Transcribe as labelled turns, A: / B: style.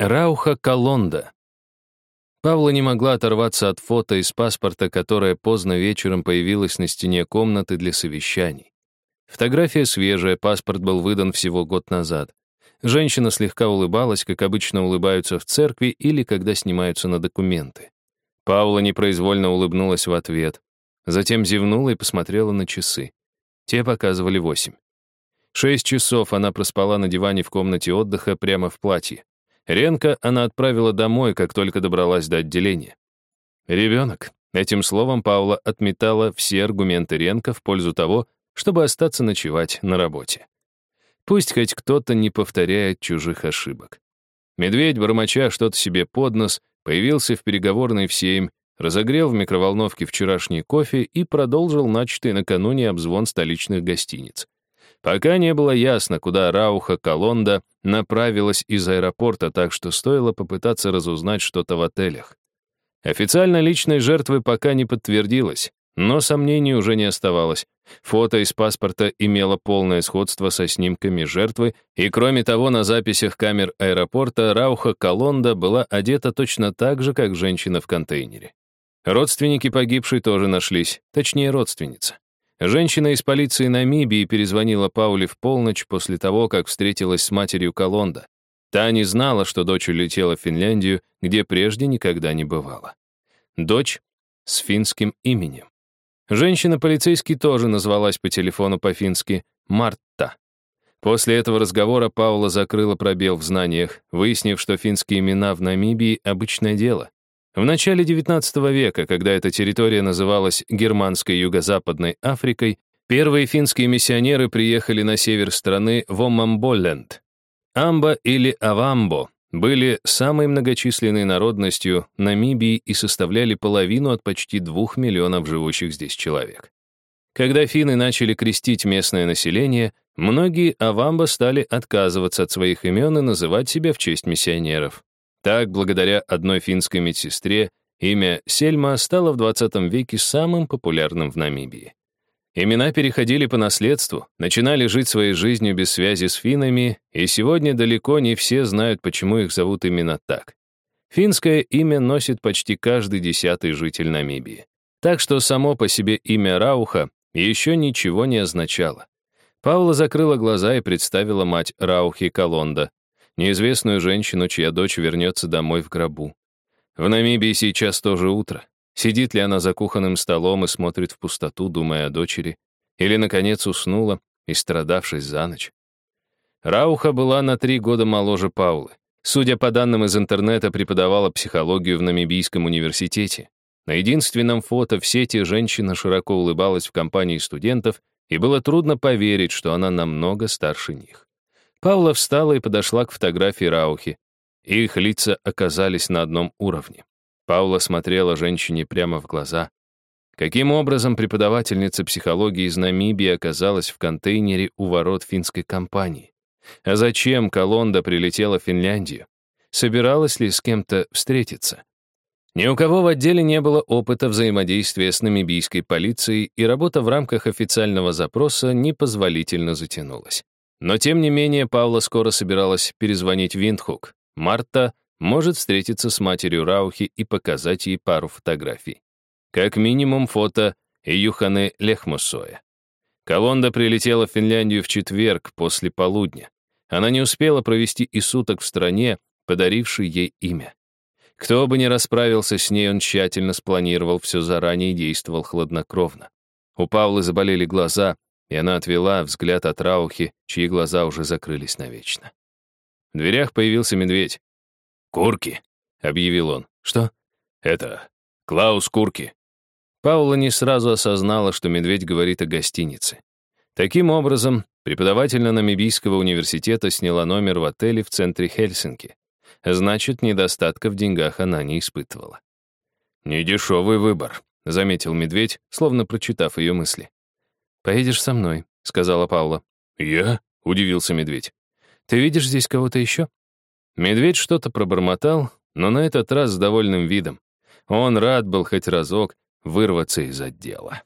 A: Рауха Колонда. Павла не могла оторваться от фото из паспорта, которое поздно вечером появилось на стене комнаты для совещаний. Фотография свежая, паспорт был выдан всего год назад. Женщина слегка улыбалась, как обычно улыбаются в церкви или когда снимаются на документы. Паула непроизвольно улыбнулась в ответ. Затем зевнула и посмотрела на часы. Те показывали восемь. Шесть часов она проспала на диване в комнате отдыха прямо в платье. Ренка она отправила домой, как только добралась до отделения. Ребенок. Этим словом Паула отметала все аргументы Ренка в пользу того, чтобы остаться ночевать на работе. Пусть хоть кто-то не повторяет чужих ошибок. Медведь, бормоча что-то себе под нос, появился в переговорной в семь, разогрел в микроволновке вчерашний кофе и продолжил начатый накануне обзвон столичных гостиниц. Пока не было ясно, куда Рауха Колонда направилась из аэропорта, так что стоило попытаться разузнать что-то в отелях. Официально личной жертвы пока не подтвердилось, но сомнений уже не оставалось. Фото из паспорта имело полное сходство со снимками жертвы, и кроме того, на записях камер аэропорта Рауха Колонда была одета точно так же, как женщина в контейнере. Родственники погибшей тоже нашлись, точнее, родственница. Женщина из полиции Намибии перезвонила Пауле в полночь после того, как встретилась с матерью Колонда. Та не знала, что дочь улетела в Финляндию, где прежде никогда не бывала. Дочь с финским именем. Женщина-полицейский тоже назвалась по телефону по-фински Марта. После этого разговора Паула закрыла пробел в знаниях, выяснив, что финские имена в Намибии — обычное дело. В начале XIX века, когда эта территория называлась Германской Юго-Западной Африкой, первые финские миссионеры приехали на север страны в Омамболленд. Амба или Авамбо были самой многочисленной народностью Намибии и составляли половину от почти двух миллионов живущих здесь человек. Когда финны начали крестить местное население, многие Авамбо стали отказываться от своих имен и называть себя в честь миссионеров. Так, благодаря одной финской медсестре, имя Сельма стало в 20 веке самым популярным в Намибии. Имена переходили по наследству, начинали жить своей жизнью без связи с финнами, и сегодня далеко не все знают, почему их зовут именно так. Финское имя носит почти каждый десятый житель Намибии. Так что само по себе имя Рауха еще ничего не означало. Павла закрыла глаза и представила мать Раухи Колонда, неизвестную женщину, чья дочь вернется домой в гробу. В Намибии сейчас тоже утро. Сидит ли она за кухонным столом и смотрит в пустоту, думая о дочери? Или, наконец, уснула, истрадавшись за ночь? Рауха была на три года моложе Паулы. Судя по данным из интернета, преподавала психологию в Намибийском университете. На единственном фото в сети женщина широко улыбалась в компании студентов, и было трудно поверить, что она намного старше них. Павла встала и подошла к фотографии Раухи. Их лица оказались на одном уровне. Паула смотрела женщине прямо в глаза. Каким образом преподавательница психологии из Намибии оказалась в контейнере у ворот финской компании? А зачем Колонда прилетела в Финляндию? Собиралась ли с кем-то встретиться? Ни у кого в отделе не было опыта взаимодействия с намибийской полицией, и работа в рамках официального запроса непозволительно затянулась. Но тем не менее Павла скоро собиралась перезвонить Виндхук. Марта может встретиться с матерью Раухи и показать ей пару фотографий. Как минимум фото Юханы Лехмусоя. Колонда прилетела в Финляндию в четверг после полудня. Она не успела провести и суток в стране, подарившей ей имя. Кто бы ни расправился с ней, он тщательно спланировал все заранее и действовал хладнокровно. У Павлы заболели глаза, и она отвела взгляд от Раухи, чьи глаза уже закрылись навечно. В дверях появился медведь. «Курки», — объявил он. «Что?» «Это Клаус Курки». Паула не сразу осознала, что медведь говорит о гостинице. Таким образом, преподаватель Намибийского университета сняла номер в отеле в центре Хельсинки. Значит, недостатка в деньгах она не испытывала. «Недешевый выбор», — заметил медведь, словно прочитав ее мысли. «Поедешь со мной», — сказала Паула. «Я?» — удивился медведь. «Ты видишь здесь кого-то еще?» Медведь что-то пробормотал, но на этот раз с довольным видом. Он рад был хоть разок вырваться из отдела.